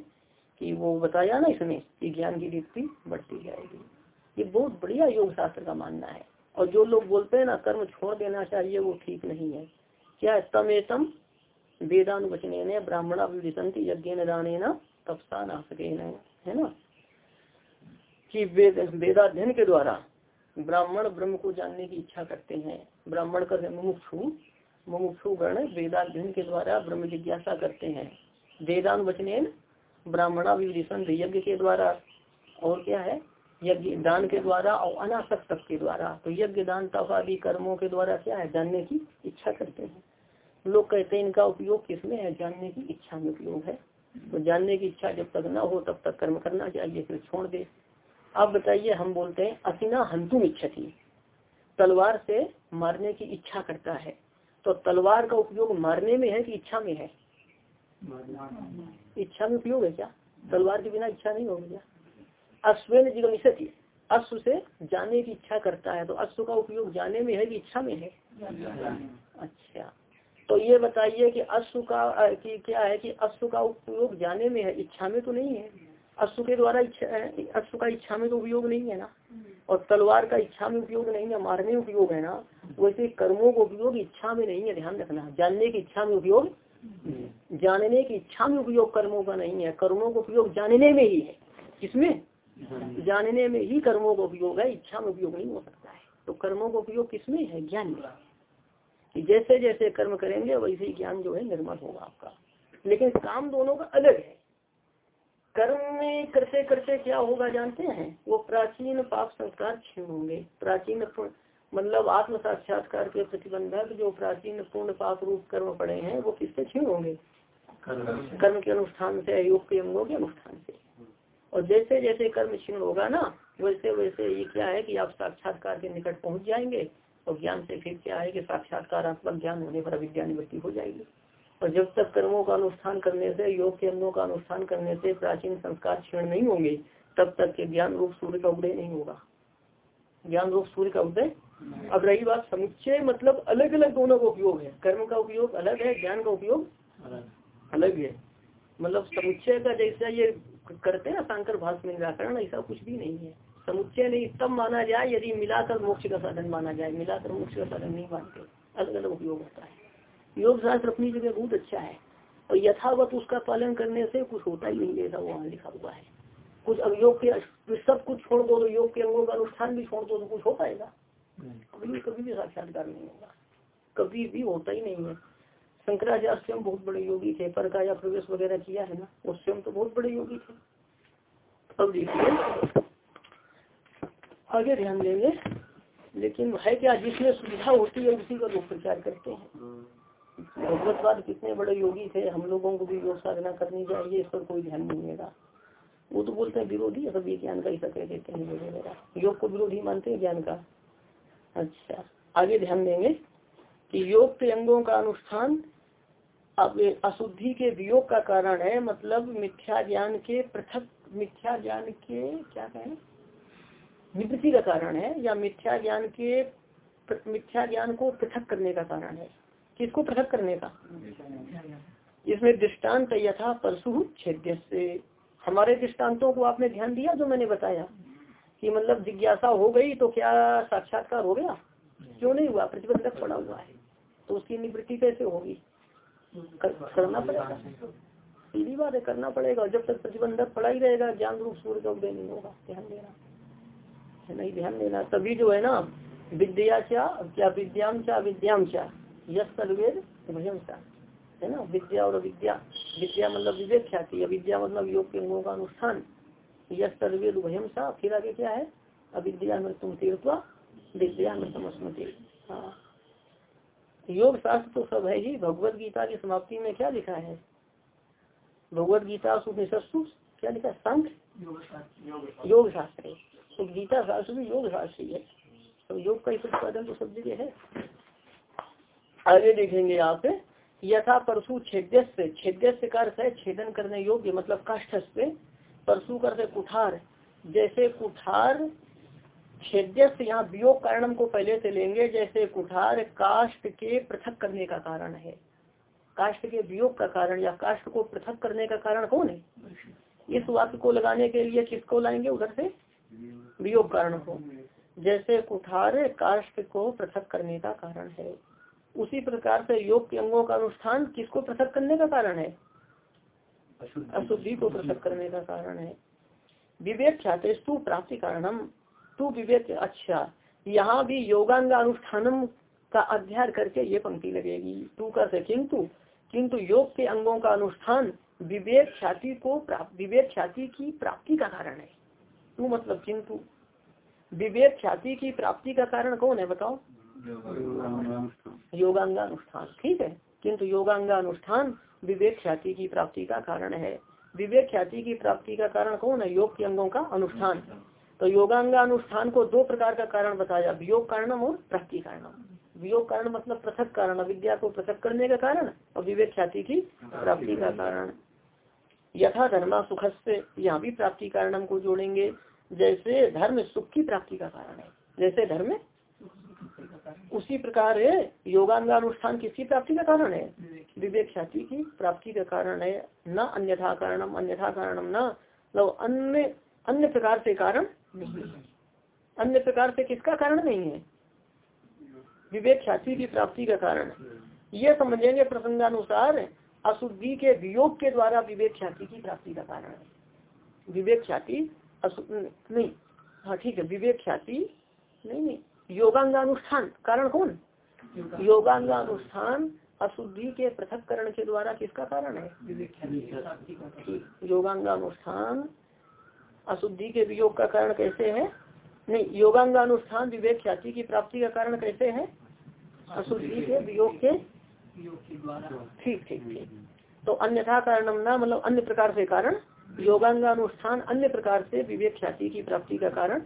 कि वो बताया ना इसमें कि ज्ञान की दीप्ति बढ़ती जाएगी। ये बहुत बढ़िया योग शास्त्र का मानना है। और जो लोग बोलते हैं ना, कर्म छोड़ देना चाहिए, वो ठीक नहीं है। क्या तमेतम वेदानुवचने ने ब्राह्मणा विधिशंति यज्ञ दान तपसा नाशके है ना? कि वेद वेदाध्ययन के द्वारा ब्राह्मण ब्रह्म को जानने की इच्छा करते हैं। ब्राह्मण का मुमुक्षु मुमुक्षु गण के द्वारा ब्रह्म जिज्ञासा करते हैं। वेदान वचने ब्राह्मणा विधिशंत यज्ञ के द्वारा। और क्या है? यज्ञ दान के द्वारा और अनासक्त के द्वारा। तो यज्ञ दान तप आदि कर्मों के द्वारा क्या है? जानने की इच्छा करते हैं। लोग कहते हैं इनका उपयोग किसमें है? जानने की इच्छा में उपयोग है। तो जानने की इच्छा जब तक ना हो, तब तक कर्म करना चाहिए, फिर छोड़ दे। आप बताइए हम बोलते हैं असिना हंतुम इच्छा थी तलवार से मारने की इच्छा करता है। तो तलवार का उपयोग मारने में है कि इच्छा में है? इच्छा में उपयोग है क्या? तलवार के बिना इच्छा नहीं होगी क्या? अश्वेन जिगमिशति। अश्व से जाने की इच्छा करता है तो अश्व का उपयोग जाने में है कि इच्छा में है? अच्छा। तो ये बताइए कि अश्व का कि क्या है कि अश्व का उपयोग जाने में है इच्छा में तो नहीं है? अश्व के द्वारा इच्छा अश्व का इच्छा में तो उपयोग नहीं है ना। और तलवार का इच्छा में उपयोग नहीं है, मारने में उपयोग है ना। वैसे कर्मों का उपयोग इच्छा में नहीं है, ध्यान रखना। जानने की इच्छा में उपयोग जानने की इच्छा में उपयोग कर्मों का नहीं है, कर्मों का उपयोग जानने में ही है। किसमें? जानने में ही कर्मों का उपयोग है, इच्छा में उपयोग नहीं हो सकता है। तो कर्मों का उपयोग किसमें है? ज्ञान में। जैसे जैसे कर्म करेंगे, वैसे ही ज्ञान जो है निर्मल होगा आपका। लेकिन काम दोनों का अलग है। कर्म में करते करते क्या होगा जानते हैं? वो प्राचीन पाप संस्कार क्षीण होंगे। प्राचीन मतलब आत्म साक्षात्कार के प्रतिबंधक जो प्राचीन पूर्ण पाप रूप कर्म पड़े हैं वो किससे क्षीण होंगे? कर्म के अनुष्ठान से। योग के अंगों के अनुष्ठान से। और जैसे जैसे कर्म क्षीण होगा ना वैसे वैसे ये क्या है कि आप साक्षात्कार के निकट पहुँच जाएँगे और ज्ञान से फिर क्या है कि साक्षात्कारात्मक ज्ञान होने पर अविद्या निवृत्ति हो जाएगी। और जब तक कर्मों का अनुष्ठान करने से योग के अंगों का अनुष्ठान करने से प्राचीन संस्कार क्षीण नहीं होंगे तब तक के ज्ञान रूप सूर्य का उदय नहीं होगा। ज्ञान रूप सूर्य का उदय? अब रही बात समुच्चय मतलब अलग अलग दोनों का उपयोग है। कर्म का उपयोग अलग है ज्ञान का उपयोग अलग। है। मतलब समुच्चय का जैसा ये करते हैं शंकर भाष में निराकरण ऐसा कुछ भी नहीं है। समुच्चय नहीं तब माना जाए यदि मिलाकर मोक्ष का साधन माना जाए। मिलाकर मोक्ष का साधन नहीं मानते। अलग अलग उपयोग होता है। योग शास्त्र अपनी जगह बहुत अच्छा है। और यथावत उसका पालन करने से कुछ होता ही नहीं ऐसा वहाँ लिखा हुआ है। कुछ अब योग के सब कुछ छोड़ दो तो योग के अंगों का अनुष्ठान भी छोड़ दो तो कुछ हो पाएगा। कभी कभी भी साक्षात्कार नहीं होगा। कभी भी होता ही नहीं है। शंकराचार्य स्वयं बहुत बड़े योगी थे, पर का या प्रवेश वगैरह किया है ना, वो स्वयं तो बहुत बड़े योगी थे। अब देखिए, आगे ध्यान देंगे। लेकिन है क्या, जिसमें सुविधा होती है, उसी का लोग प्रचार करते हैं। भगवतवाद कितने बड़े योगी थे, हम लोगों को भी योग साधना करनी चाहिए, इस पर कोई ध्यान नहीं देगा। वो तो बोलते हैं, विरोधी सब ये ज्ञान का ही कह देते हैं योग को विरोधी मानते हैं ज्ञान का? अच्छा आगे ध्यान देंगे कि योग अंगों का अनुष्ठान अब अशुद्धि के वियोग का कारण है मतलब मिथ्या ज्ञान के पृथक, मिथ्या ज्ञान के, क्या कहें? निवृत्ति का कारण है या मिथ्या ज्ञान के, मिथ्या ज्ञान को पृथक करने का कारण है? किसको पृथक करने का? इसमें दृष्टांत यथा परशु छेद्य से हमारे दृष्टान्तों को आपने ध्यान दिया जो मैंने बताया? कि मतलब जिज्ञासा हो गई तो क्या साक्षात्कार हो गया? क्यों नहीं हुआ? प्रतिबंधक पड़ा हुआ है। तो उसकी निवृत्ति कैसे होगी? कर, करना पड़ेगा। सीधी बात है करना पड़ेगा। जब तक प्रतिबंधक पड़ा ही रहेगा ज्ञान रूप सूर्य का उदय नहीं होगा। ध्यान देना। नहीं ध्यान देना। तभी जो है ना विद्या क्या क्या विद्याम क्या विद्याम चा। यश सर्वेद भयम है ना? विद्या और अविद्या। विद्या मतलब विवेक ख्याति अविद्या मतलब योग के अंगों का अनुष्ठान। यश सर्वेद भयम सा फिर आगे क्या है? अविद्या में तुम तीर्थवा विद्या में समस्मति हाँ। योग शास्त्र तो सब है ही। भगवत गीता की समाप्ति में क्या लिखा है? भगवत गीता सुपनिषत्सु क्या लिखा संघ? योग शास्त्र तो गीता शास्त्र भी योग शास्त्र ही है। तो योग का ही प्रतिपादन तो सब जगह है। आगे देखेंगे आप यथा परशु छेद्य से छेद्य से है छेदन करने योग्य मतलब काष्ठ से परशु कर से कुठार। जैसे कुठार छेद्य यहाँ वियोग कारणम को पहले से लेंगे, जैसे कुठार काष्ट के पृथक करने का कारण है। काष्ट के वियोग का कारण या काष्ट को पृथक करने का कारण कौन है? इस वाक्य को लगाने के लिए किसको लाएँगे? उधर से वियोग कारण को। जैसे कुठार काष्ट को पृथक करने का कारण है। उसी प्रकार से योग के अंगों का अनुष्ठान किसको पृथक करने का कारण है? अशुद्धि। को पृथक करने का कारण है। विवेक चाहते तू प्राप्ति कारणम तू विवेक अच्छा। यहाँ भी योगांग अनुष्ठानम का अध्ययन करके ये पंक्ति लगेगी। तू कर किंतु किंतु योग के अंगों का अनुष्ठान विवेक ख्याति को प्राप्त विवेक ख्याति की प्राप्ति का कारण है। तू मतलब किंतु। विवेक ख्याति की प्राप्ति का कारण कौन है बताओ? योगांगानुष्ठान। ठीक है? किंतु योगांगानुष्ठान विवेक ख्याति की प्राप्ति का कारण है। विवेक ख्याति की प्राप्ति का कारण कौन है? योग के अंगों का अनुष्ठान। तो योगांगानुष्ठान को दो प्रकार का कारण बताया। वियोग कारणम और प्राप्ति कारणम। वियोग कारण मतलब पृथक कारण, अविद्या को पृथक करने का कारण और विवेक ख्याति की प्राप्ति का कारण। यथा धर्मा सुख से यहाँ भी प्राप्ति कारणम को जोड़ेंगे। जैसे धर्म सुख की प्राप्ति का कारण है। जैसे धर्म उसी प्रकार योगांगानुष्ठान किसकी प्राप्ति का कारण है? विवेक ख्याति की प्राप्ति का कारण है, न अन्यथा कारणम अन्यथा कारणम न। मतलब अन्य अन्य प्रकार से कारण नहीं अन्य प्रकार से किसका कारण नहीं है? विवेक ख्याति की प्राप्ति का कारण ये समझेंगे प्रसंगानुसार अशुद्धि के वियोग के द्वारा विवेक ख्याति की प्राप्ति का कारण है। विवेक ख्याति नहीं। हाँ ठीक है विवेक ख्याति नहीं नहीं। योगांगानुष्ठान कारण कौन? योगांगानुष्ठान अशुद्धि के पृथककरण के द्वारा किसका कारण है? योगांगानुष्ठान अशुद्धि के वियोग का कारण कैसे है? नहीं योगांगानुष्ठान विवेक ख्याति की प्राप्ति का कारण कैसे है? अशुद्धि के वियोग के ठीक ठीक ठीक। तो अन्यथा कारणम ना मतलब अन्य प्रकार से कारण? योगांगानुष्ठान अन्य प्रकार से विवेक ख्याति की प्राप्ति का कारण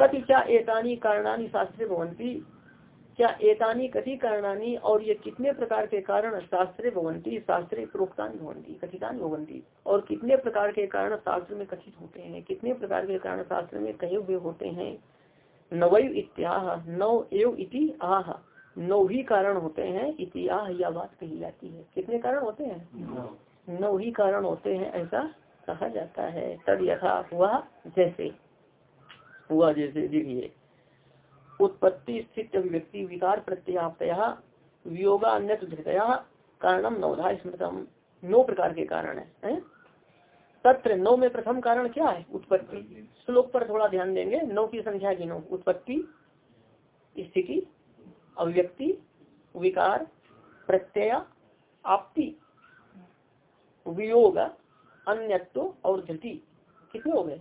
कति क्या एतानी कारणानी शास्त्र भवंती क्या एतानी कति कारणानी और ये कितने प्रकार के कारण शास्त्र भवंती शास्त्र प्रोक्तान भवंती कथितान भवंती और कितने प्रकार के कारण शास्त्र में कथित होते हैं? कितने प्रकार के कारण शास्त्र में कहे हुए होते हैं? नवयु इत्याह नव एव इति आह। नौ ही कारण होते हैं इतिहास यह बात कही जाती है। कितने कारण होते हैं? नौ ही कारण होते हैं ऐसा कहा जाता है। तद यथा हुआ जैसे। हुआ जैसे देखिए। उत्पत्ति स्थित अभिव्यक्ति विकार प्रत्याप्तया वियोगा अन्य कारणम नवधा स्मृतम नौ प्रकार के कारण है, तत्र नौ में प्रथम कारण क्या है? उत्पत्ति। श्लोक पर थोड़ा ध्यान देंगे। नौ की संख्या की नौ उत्पत्ति स्थिति अभिव्यक्ति विकार प्रत्यय आपति वियोग अन्यत्व और धृति कितने हो गए?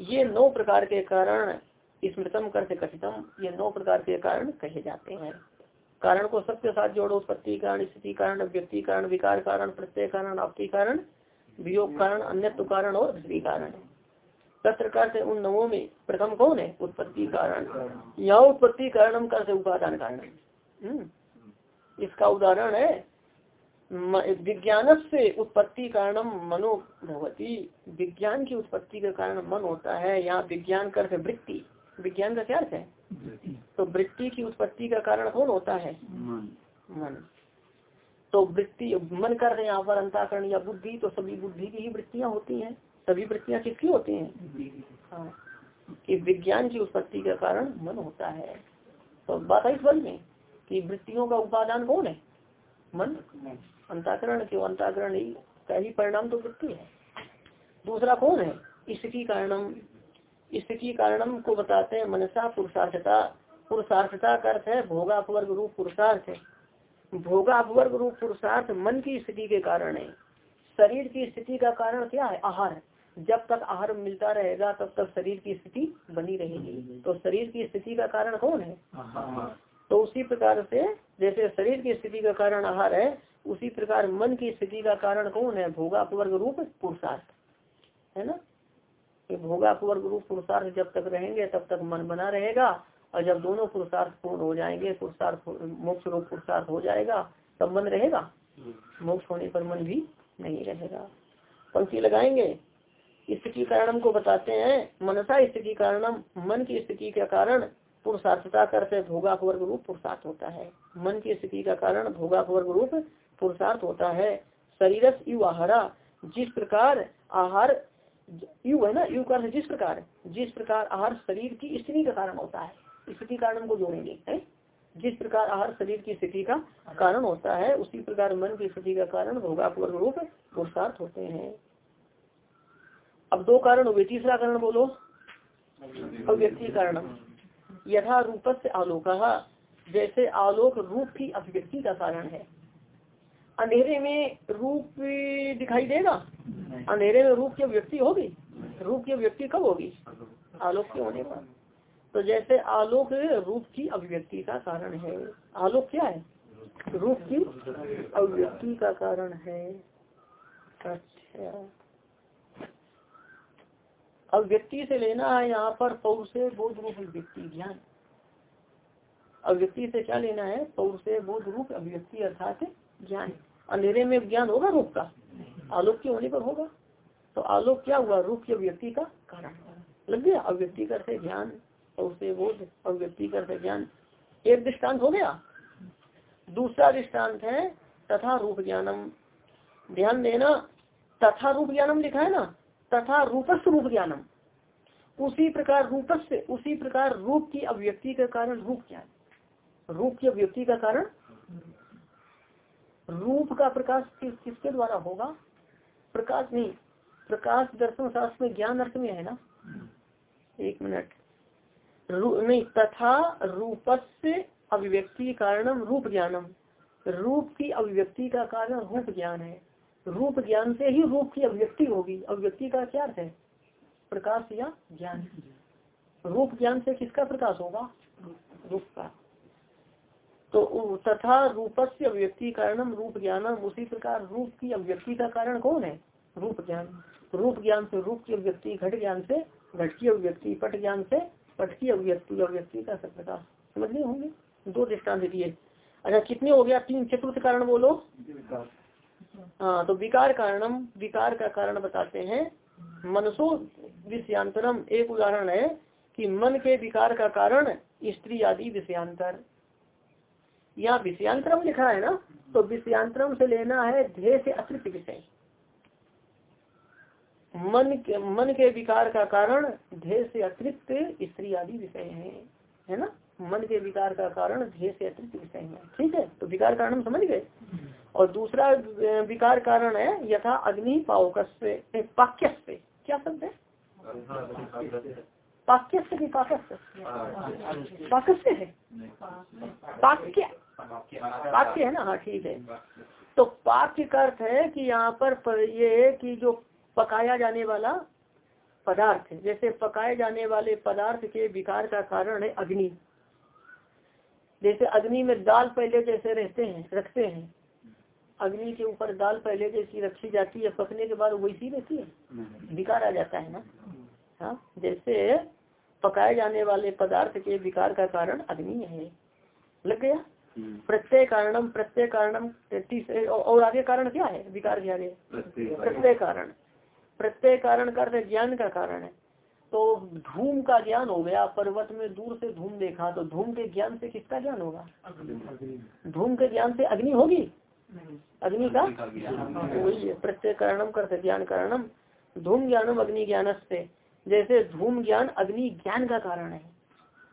ये नौ प्रकार के कारण स्मृतम कर से कथितम, ये नौ प्रकार के कारण कहे जाते हैं। कारण को सबके साथ जोड़ो, उत्पत्ति कारण, स्थिति कारण व्यक्ति कारण, विकार कारण, प्रत्यय कारण आपकी कारण, वियोग कारण, अन्यत्व कारण और धृति कारण। तत्र से उन नवों में प्रथम कौन है? उत्पत्ति कारण। यहाँ उत्पत्ति कारणम कर से उपादान कारण। हम्म। इसका उदाहरण है विज्ञान से उत्पत्ति कारणम मनो भगवती विज्ञान की उत्पत्ति का कारण मन होता है यहाँ विज्ञान कर वृत्ति। विज्ञान का क्या अर्थ है? तो वृत्ति की उत्पत्ति का कारण कौन होता है? मन। तो वृत्ति मन कर रहे यहाँ पर अंताकरण या बुद्धि तो सभी बुद्धि की ही वृत्तियाँ होती हैं। सभी वृत्तियाँ किसकी होती हैं? हाँ। कि विज्ञान की उत्पत्ति का कारण मन होता है। तो बात है इस बल में कि वृत्तियों का उपादान कौन है? मन। अंताकरण क्यों? अंताकरण ही का ही परिणाम तो वृत्ति है। दूसरा कौन है? इसकी कारणम। इसकी कारणम को बताते हैं मनसा पुरुषार्थता। पुरुषार्थता का अर्थ है भोगापवर्ग रूप पुरुषार्थ भोगापवर्ग रूप पुरुषार्थ मन की स्थिति के कारण है। शरीर की स्थिति का कारण क्या है? आहार जब तक आहार मिलता रहेगा तब तक शरीर की स्थिति बनी रहेगी। तो शरीर की स्थिति का कारण कौन है? तो उसी प्रकार से जैसे शरीर की स्थिति का कारण आहार है उसी प्रकार मन की स्थिति का कारण कौन है? भोगापवर्ग रूप पुरुषार्थ। है ना? भोगापवर्ग रूप पुरुषार्थ जब तक रहेंगे, तब तक मन बना रहेगा और जब दोनों पुरुषार्थ पूर्ण हो जाएँगे, पुरुषार्थ मोक्ष रूप पुरुषार्थ हो जाएगा, तब मन रहेगा? मोक्ष होने पर मन भी नहीं रहेगा। पंक्ति लगाएँगे। स्थिति कारणम को बताते हैं। मनसा स्थिति कारणम, मन की स्थिति के कारण पुरुषार्थता करते भोगापवर्ग रूप पुरुषार्थ होता है। मन की स्थिति का कारण भोगापवर्ग रूप पुरुषार्थ होता है। शरीर यु आहारा, जिस प्रकार आहार यु है ना यु का जिस प्रकार जिस प्रकार आहार शरीर की स्थिति का कारण होता है, स्थिति कारण को जोड़ेंगे जिस प्रकार आहार शरीर की स्थिति का कारण होता है, उसी प्रकार मन की स्थिति का कारण भोगापूर्व रूप पुरुषार्थ होते हैं। अब दो कारण हो गए, तीसरा कारण बोलो। अव्यक्ति कारण। यथा रूप से आलोक, जैसे आलोक रूप की अभिव्यक्ति का कारण है। अंधेरे में रूप दिखाई देगा? अंधेरे में रूप की अभिव्यक्ति होगी? रूप की अभिव्यक्ति कब होगी? आलोक के होने पर। तो जैसे आलोक रूप की अभिव्यक्ति का कारण है। आलोक क्या है? रूप की अभिव्यक्ति का कारण है। अच्छा। अभिव्यक्ति से लेना है यहाँ पर पौर से बोध रूप अभिव्यक्ति ज्ञान। अभिव्यक्ति से क्या लेना है? पौर से बोध रूप अभिव्यक्ति अर्थात ज्ञान। अंधेरे में ज्ञान होगा रूप का? आलोक के होने पर होगा। तो आलोक क्या हुआ? रूप की अभिव्यक्ति का कारण लग गया? अभिव्यक्ति करते ज्ञान, और उसे बोध अभिव्यक्ति करते ज्ञान। एक दृष्टांत हो गया। दूसरा दृष्टांत है तथा रूप ज्ञानम। ध्यान देना, तथा रूप ज्ञानम लिखा है ना? तथा रूपस्थ रूप ज्ञानम। उसी प्रकार रूपस्थ, उसी प्रकार रूप की अभिव्यक्ति का कारण रूप ज्ञान। रूप की अभिव्यक्ति का कारण रूप का प्रकाश किस, किसके द्वारा होगा? प्रकाश नहीं प्रकाश दर्शन शास्त्र में ज्ञान अर्थ में है ना? एक मिनट। नहीं तथा रूपस्य अभिव्यक्ति कारणम रूप ज्ञानम। रूप की अभिव्यक्ति का कारण रूप ज्ञान है। रूप ज्ञान से ही रूप की अभिव्यक्ति होगी। अभिव्यक्ति का क्या अर्थ है? प्रकाश या ज्ञान। रूप ज्ञान से किसका प्रकाश होगा? रूप का। तो तथा रूपस्य अभिव्यक्ति कारणम रूप ज्ञानम उसी प्रकार रूप की अभिव्यक्ति का कारण कौन है? रूप ज्ञान। रूप ज्ञान से रूप की अभिव्यक्ति घट ज्ञान से घट की अभिव्यक्ति पट ज्ञान से पट की अभिव्यक्ति अभिव्यक्ति का प्रकाश समझ लिए होंगे? दो दृष्टांत दिए। अच्छा कितने हो गया? तीन। चतुर्थ कारण बोलो। हाँ तो विकार कारणम, विकार का कारण बताते हैं। मनसो विषयांतरम। एक उदाहरण है कि मन के विकार का कारण स्त्री आदि विषयांतर। यहाँ विषयांतरम लिखा है ना तो विषयांतरम से लेना है ध्येय से अतिरिक्त विषय। मन के मन के विकार का कारण ध्येय से अतिरिक्त स्त्री आदि विषय है है ना? मन के विकार का कारण ध्येय से अतिरिक्त विषय है ठीक है? तो विकार कारण हम समझ गए। और दूसरा विकार कारण है यथा अग्नि पावक पाक्य क्या शब्द है? पाक्य की पाकस्य पाकस्य है? पाक्य। पाक्य है ना? हाँ ठीक है। तो पाक्य का अर्थ है कि यहाँ पर ये कि जो पकाया जाने वाला पदार्थ जैसे पकाए जाने वाले पदार्थ के विकार का कारण है अग्नि। जैसे अग्नि में दाल पहले जैसे रहते हैं, रखते हैं। अग्नि के ऊपर दाल पहले जैसी रखी जाती है, पकने के बाद वैसी रहती है। विकार आ जाता है ना? हाँ जैसे पकाए जाने वाले पदार्थ के विकार का कारण अग्नि है। लग गया। प्रत्यय कारणम प्रत्यय कारणम तीसरे और आगे कारण क्या है? विकार के आगे। प्रत्यय कारण। प्रत्यय कारण। का ज्ञान का कारण है। तो धूम का ज्ञान हो गया पर्वत में दूर से धूम देखा तो धूम के ज्ञान से किसका ज्ञान होगा? धूम के ज्ञान से अग्नि होगी? अग्नि का? वही है प्रत्यय कारणम करते ज्ञान कारणम। धूम ज्ञानम अग्नि ज्ञान से जैसे धूम ज्ञान अग्नि ज्ञान का कारण है।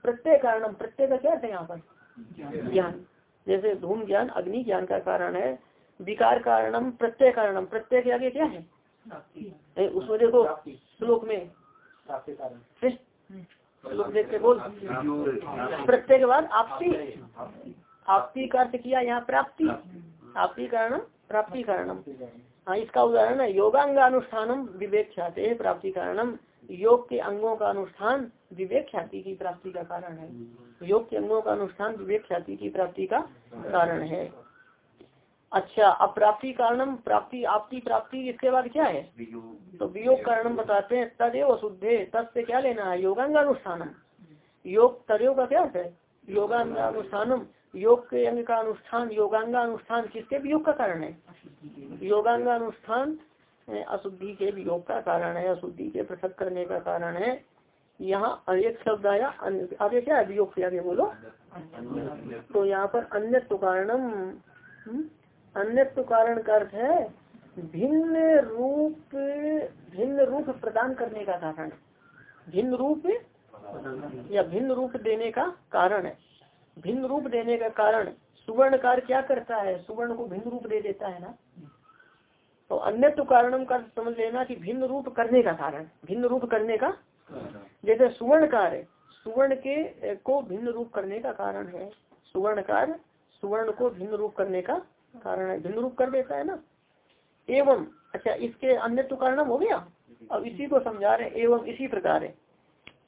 प्रत्यय कारणम प्रत्यय का क्या है यहाँ पर? ज्ञान। जैसे धूम ज्ञान अग्नि ज्ञान का कारण है विकार कारणम प्रत्यय कारणम। प्रत्यय के आगे क्या है? उसमें देखो श्लोक में। श्लोक देख के बोल। प्रत्यय के बाद आपसी। आपसी का अर्थ किया यहाँ प्राप्ति। आपसी कारणम प्राप्ति कारणम। हाँ इसका उदाहरण है योगांगानुष्ठानम विवेक ख्याते प्राप्ति कारणम। योग के अंगों का अनुष्ठान विवेक ख्याति की प्राप्ति का कारण है। योग के अंगों का अनुष्ठान विवेक ख्याति की प्राप्ति का कारण है। अच्छा अब प्राप्ति कारणम प्राप्ति आपकी प्राप्ति इसके बाद क्या है? तो वियोग कारणम बताते हैं तदेव शुद्धे तद से क्या लेना है? योगांगानुष्ठानम। योग तदेव का क्या है? योगांगानुष्ठानम। योग के अंग का अनुष्ठान योगांगा अनुष्ठान किसके वियोग का कारण है? योगांगा अनुष्ठान अशुद्धि के वियोग का कारण है अशुद्धि के पृथक करने का कारण है। यहाँ एक शब्द आया आगे क्या वियोग से आगे बोलो। तो यहाँ पर अन्य कारणम हम्म, अन्य कारण का अर्थ है भिन्न रूप भिन्न रूप प्रदान करने का कारण। भिन्न रूप या भिन्न रूप देने का कारण है। भिन्न रूप देने का कारण सुवर्णकार क्या करता है? सुवर्ण को भिन्न रूप दे देता है ना। तो अन्य तो कारणम का समझ लेना कि भिन्न रूप करने का कारण, भिन्न रूप करने का जैसे सुवर्ण कार्य सुवर्ण के को भिन्न रूप करने का कारण है। सुवर्ण कार्य सुवर्ण को भिन्न रूप करने का कारण है। भिन्न रूप कर देता है ना? एवं अच्छा इसके अन्य तो कारणम हो गया? अब इसी को समझा रहे एवं इसी प्रकार है।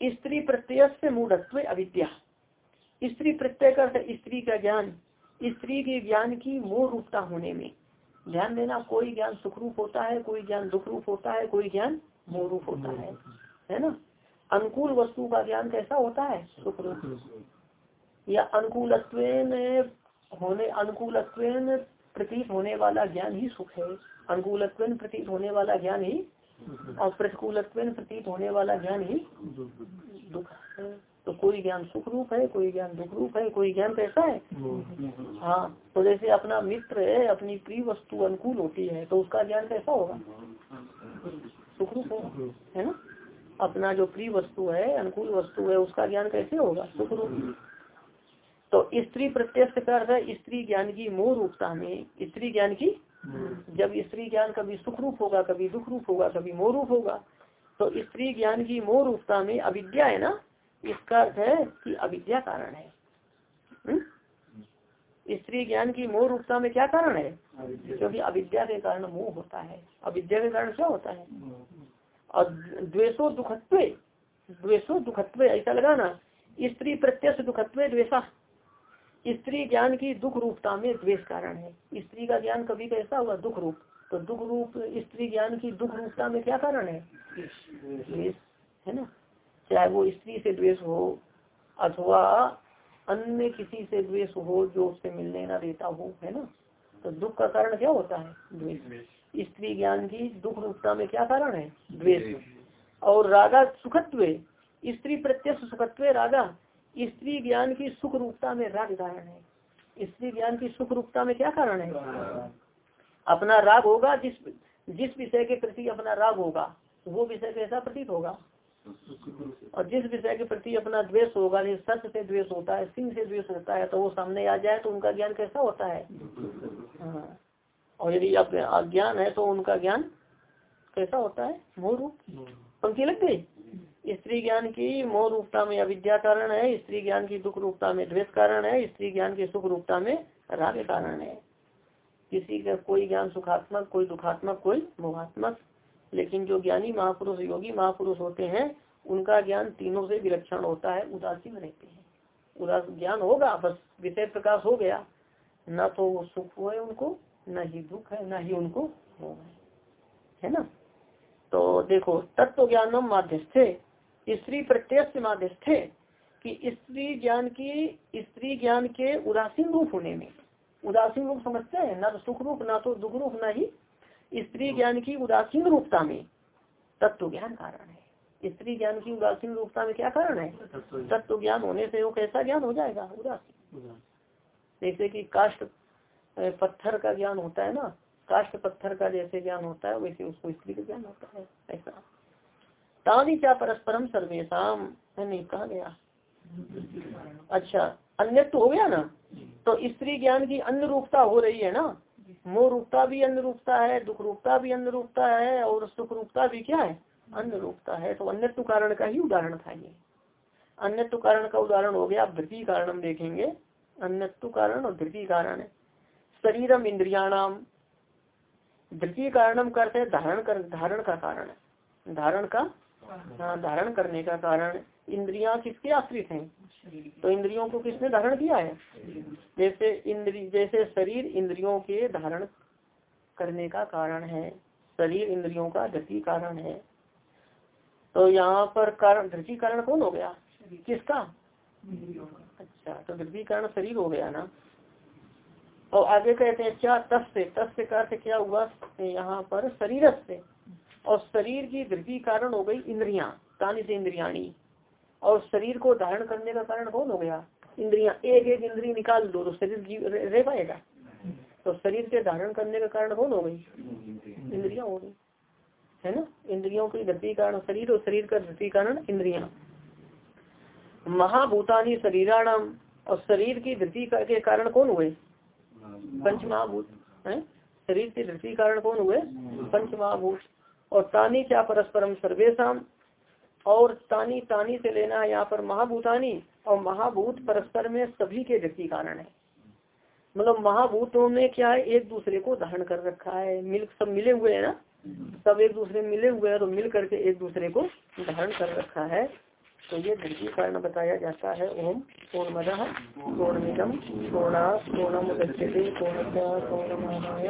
स्त्री प्रत्यय से मूढ़त्व अविद्या। स्त्री प्रत्यय कर स्त्री का ज्ञान। स्त्री के ज्ञान की मूल रूपता होने में। ध्यान देना, कोई ज्ञान सुखरूप होता है, कोई ज्ञान दुख रूप होता है, कोई ज्ञान मोह रूप होता है। है ना? अनुकूल वस्तु का ज्ञान कैसा होता है? सुखरूप। या अनुकूल होने अनुकूल प्रतीत होने वाला ज्ञान ही सुख है। अनुकूल प्रतीत होने वाला ज्ञान ही, और प्रतिकूल प्रतीत होने वाला ज्ञान ही दुख है। तो कोई ज्ञान सुख रूप है, कोई ज्ञान दुख रूप है, कोई ज्ञान कैसा है। हाँ तो जैसे अपना मित्र है, अपनी प्रिय वस्तु अनुकूल होती है तो उसका ज्ञान कैसा होगा? सुख रूप होगा, है ना? अपना जो प्रिय वस्तु है, अनुकूल वस्तु है, उसका ज्ञान कैसे होगा? सुख रूप तो स्त्री प्रत्यक्ष का अर्थ स्त्री ज्ञान की मोह रूपता में, स्त्री ज्ञान की जब स्त्री ज्ञान कभी सुख रूप होगा, कभी दुख रूप होगा, कभी मोह रूप होगा तो स्त्री ज्ञान की मोह रूपता में अविद्या है ना? इसका अर्थ है कि अविद्या कारण है। हम्म? स्त्री ज्ञान की मोह रूपता में क्या कारण है? क्योंकि अविद्या के कारण मोह होता है। अविद्या के कारण क्या होता है? और द्वेषो दुखत्व द्वेषो दुखत्व ऐसा लगा ना स्त्री प्रत्यक्ष दुखत्व द्वेषा। स्त्री ज्ञान की दुख रूपता में द्वेष कारण है। स्त्री का ज्ञान कभी कैसा हुआ? दुख रूप। तो दुख रूप स्त्री ज्ञान की दुख रूपता में क्या कारण है? द्वेष। है ना? चाहे वो स्त्री से द्वेष हो अथवा अन्य किसी से द्वेष हो जो उससे मिलने ना देता हो है ना? तो दुख का कारण क्या होता है? द्वेष। स्त्री ज्ञान की दुख रूपता में क्या कारण है? द्वेष। और रागा सुखत्व स्त्री प्रत्यक्ष सुखत्व रागा स्त्री ज्ञान की सुख रूपता में राग कारण है। स्त्री ज्ञान की सुख रूपता में क्या कारण है? अपना राग होगा जिस जिस विषय के प्रति अपना राग होगा वो विषय कैसा प्रतीत होगा? और जिस विषय के प्रति अपना द्वेष होगा, जैसे सत्य से द्वेष होता है सिंह से द्वेष होता है तो वो सामने आ जाए तो उनका ज्ञान कैसा होता है? हाँ। और यदि अज्ञान है तो उनका ज्ञान कैसा होता है? मोह रूप। पंक्ति लग गई? स्त्री ज्ञान की मोह रूपता में अविद्या कारण है, स्त्री ज्ञान की दुख रूपता में द्वेष कारण है, स्त्री ज्ञान की सुख रूपता में राग कारण है। किसी का कोई ज्ञान सुखात्मक, कोई दुखात्मक, कोई मोहात्मक लेकिन जो ज्ञानी महापुरुष योगी महापुरुष होते हैं, उनका ज्ञान तीनों से विलक्षण होता है उदासीन रहते हैं। उदास ज्ञान होगा, बस विषय प्रकाश हो गया। न तो वो सुख हुए उनको, न ही दुख है, न ही उनको हो। है ना? तो देखो, तत्व ज्ञानम माध्यस्थे। स्त्री प्रत्यक्ष माध्यस्थे कि स्त्री ज्ञान की, स्त्री ज्ञान के उदासीन रूप होने में। उदासीन रूप समझते हैं, ना तो सुख रूप ना तो दुख रूप ना ही स्त्री ज्ञान की उदासीन रूपता में तत्व ज्ञान कारण है। स्त्री ज्ञान की उदासीन रूपता में क्या कारण है? तत्व ज्ञान होने से वो कैसा ज्ञान हो जाएगा? उदासीन। जैसे कि काष्ट पत्थर का ज्ञान होता है ना काष्ट पत्थर का जैसे ज्ञान होता है वैसे उसको स्त्री का ज्ञान होता है ऐसा। तानी क्या परस्परम सर्वेशम नहीं कहा गया। अच्छा अन्य तो हो गया ना? तो स्त्री ज्ञान की अन्य रूपता हो रही है ना? मोह रूपता भी अन्य रूपता है दुख रूपता भी अन्य रूपता है और सुख रूपता भी क्या है? अन्य रूपता है। तो अन्य कारण का ही उदाहरण था ये। अन्य कारण का उदाहरण हो गया धृति कारण हम देखेंगे। अन्य कारण और धृति कारण है। शरीरम इंद्रियाणाम। धृति कारणम करते धारण कर धारण का कारण है। धारण का? हाँ। धारण करने का कारण इंद्रिया किसके आश्रित हैं? तो इंद्रियों को किसने धारण किया है? जैसे इंद्री, जैसे शरीर इंद्रियों के धारण करने का कारण है, शरीर इंद्रियों का धृति कारण है। तो यहाँ पर कारण धृति कारण कौन हो गया? किसका? अच्छा तो धृति कारण शरीर हो गया ना। और आगे कहते हैं, क्या तस्य तस्य का अर्थ क्या हुआ? यहाँ पर शरीर से। और शरीर की धृति कारण हो गई इंद्रिया तानी से इंद्रियाणी। और शरीर को धारण करने का कारण कौन हो गया? इंद्रिया। एक एक इंद्री निकाल दो तो शरीर रह पाएगा। तो शरीर के धारण करने का कारण कौन हो गई? इंद्रिया हो गई। है ना? इंद्रियों की धरती कारण शरीर और शरीर का धरती कारण इंद्रिया। महाभूतानी शरीराणाम और शरीर की धरती के कारण कौन हुए? पंच महाभूत है? शरीर की धरती कारण कौन हुए? पंच महाभूत और तानी क्या परस्परम सर्वेशम और तानी तानी से लेना है यहाँ पर महाभूतानी, और महाभूत परस्पर में सभी के व्यक्ति कारण है। मतलब महाभूतों में क्या है, एक दूसरे को धारण कर रखा है। मिल, सब मिले हुए है ना? सब एक दूसरे मिले हुए हैं तो मिल करके एक दूसरे को धारण कर रखा है। तो ये धरती कारण बताया जाता है। ओम पूर्णमद पूर्णमिदम पूर्णा पूर्णमुदच्यते पूर्णता पूर्णमादाय।